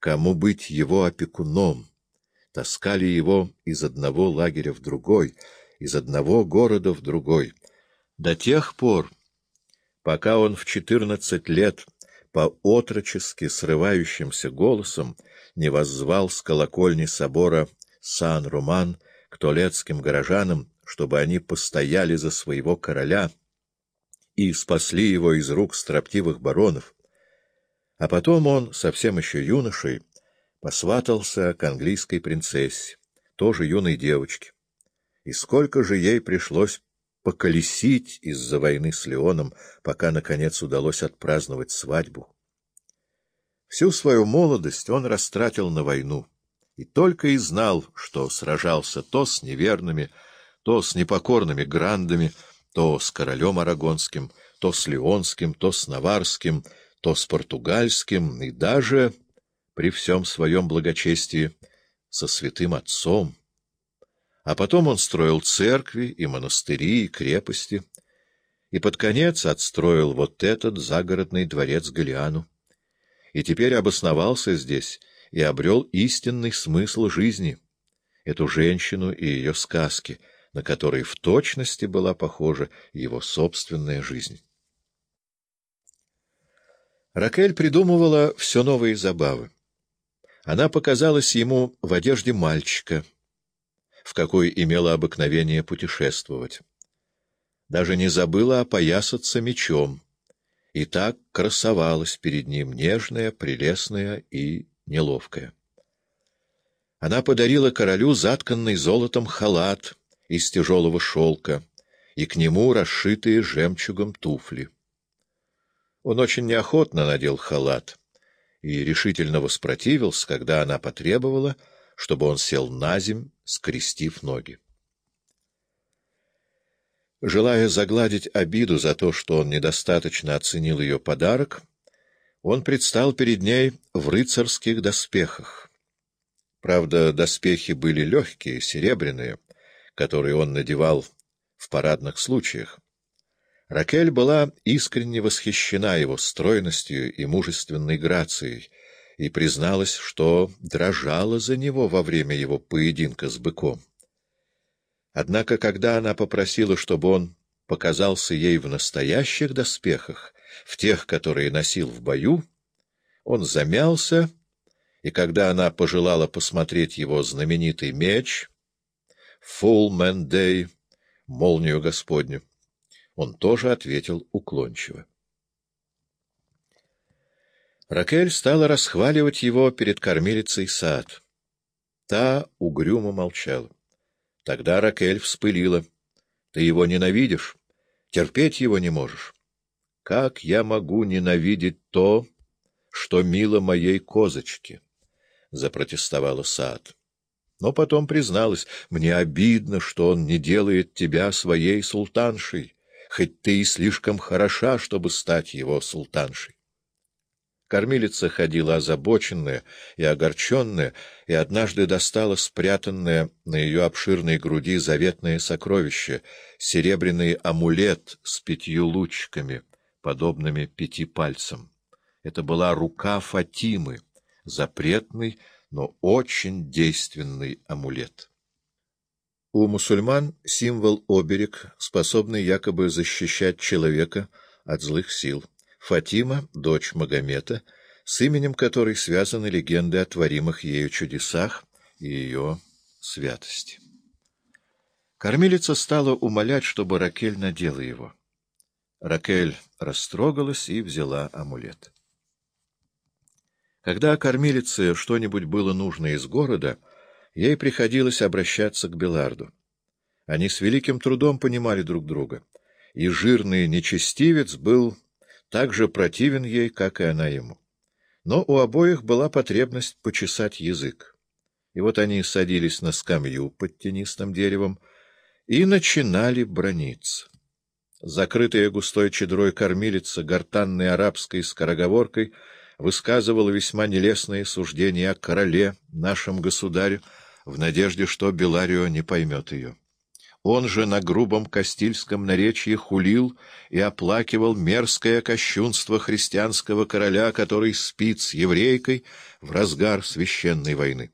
кому быть его опекуном, таскали его из одного лагеря в другой, из одного города в другой, до тех пор, пока он в четырнадцать лет по-отрочески срывающимся голосом не воззвал с колокольни собора Сан-Роман к толецким горожанам, чтобы они постояли за своего короля и спасли его из рук строптивых баронов. А потом он, совсем еще юношей, посватался к английской принцессе, тоже юной девочке. И сколько же ей пришлось поколесить из-за войны с Леоном, пока, наконец, удалось отпраздновать свадьбу. Всю свою молодость он растратил на войну и только и знал, что сражался то с неверными, то с непокорными грандами, то с королем арагонским, то с леонским, то с наварским, то с португальским и даже, при всем своем благочестии, со святым отцом. А потом он строил церкви и монастыри, и крепости, и под конец отстроил вот этот загородный дворец Галиану. И теперь обосновался здесь и обрел истинный смысл жизни, эту женщину и ее сказки — на который в точности была похожа его собственная жизнь. Ракель придумывала все новые забавы. Она показалась ему в одежде мальчика, в какой имела обыкновение путешествовать. Даже не забыла опоясаться мечом, и так красовалась перед ним нежная, прелестная и неловкая. Она подарила королю затканный золотом халат — из тяжелого шелка, и к нему расшитые жемчугом туфли. Он очень неохотно надел халат и решительно воспротивился, когда она потребовала, чтобы он сел на земь, скрестив ноги. Желая загладить обиду за то, что он недостаточно оценил ее подарок, он предстал перед ней в рыцарских доспехах. Правда, доспехи были легкие, серебряные, который он надевал в парадных случаях. Ракель была искренне восхищена его стройностью и мужественной грацией и призналась, что дрожала за него во время его поединка с быком. Однако, когда она попросила, чтобы он показался ей в настоящих доспехах, в тех, которые носил в бою, он замялся, и когда она пожелала посмотреть его знаменитый меч, Full Man Day, молнию Господню. Он тоже ответил уклончиво. Ракель стала расхваливать его перед кормилицей сад. Та угрюмо молчала. Тогда Ракель вспылила. — Ты его ненавидишь, терпеть его не можешь. Как я могу ненавидеть то, что мило моей козочке? — запротестовала Саад но потом призналась, мне обидно, что он не делает тебя своей султаншей, хоть ты и слишком хороша, чтобы стать его султаншей. Кормилица ходила озабоченная и огорченная, и однажды достала спрятанное на ее обширной груди заветное сокровище — серебряный амулет с пятью лучиками, подобными пяти пальцам. Это была рука Фатимы, запретный, но очень действенный амулет. У мусульман символ оберег, способный якобы защищать человека от злых сил. Фатима — дочь Магомета, с именем которой связаны легенды о творимых ею чудесах и ее святости. Кормилица стала умолять, чтобы Ракель надела его. Ракель растрогалась и взяла амулет. Когда кормилице что-нибудь было нужно из города, ей приходилось обращаться к Беларду. Они с великим трудом понимали друг друга, и жирный нечестивец был так же противен ей, как и она ему. Но у обоих была потребность почесать язык. И вот они садились на скамью под тенистым деревом и начинали брониться. Закрытая густой чедрой кормилица, гортанной арабской скороговоркой — высказывала весьма нелестные суждения о короле, нашем государе, в надежде, что Беларио не поймет ее. Он же на грубом кастильском наречии хулил и оплакивал мерзкое кощунство христианского короля, который спит с еврейкой в разгар священной войны.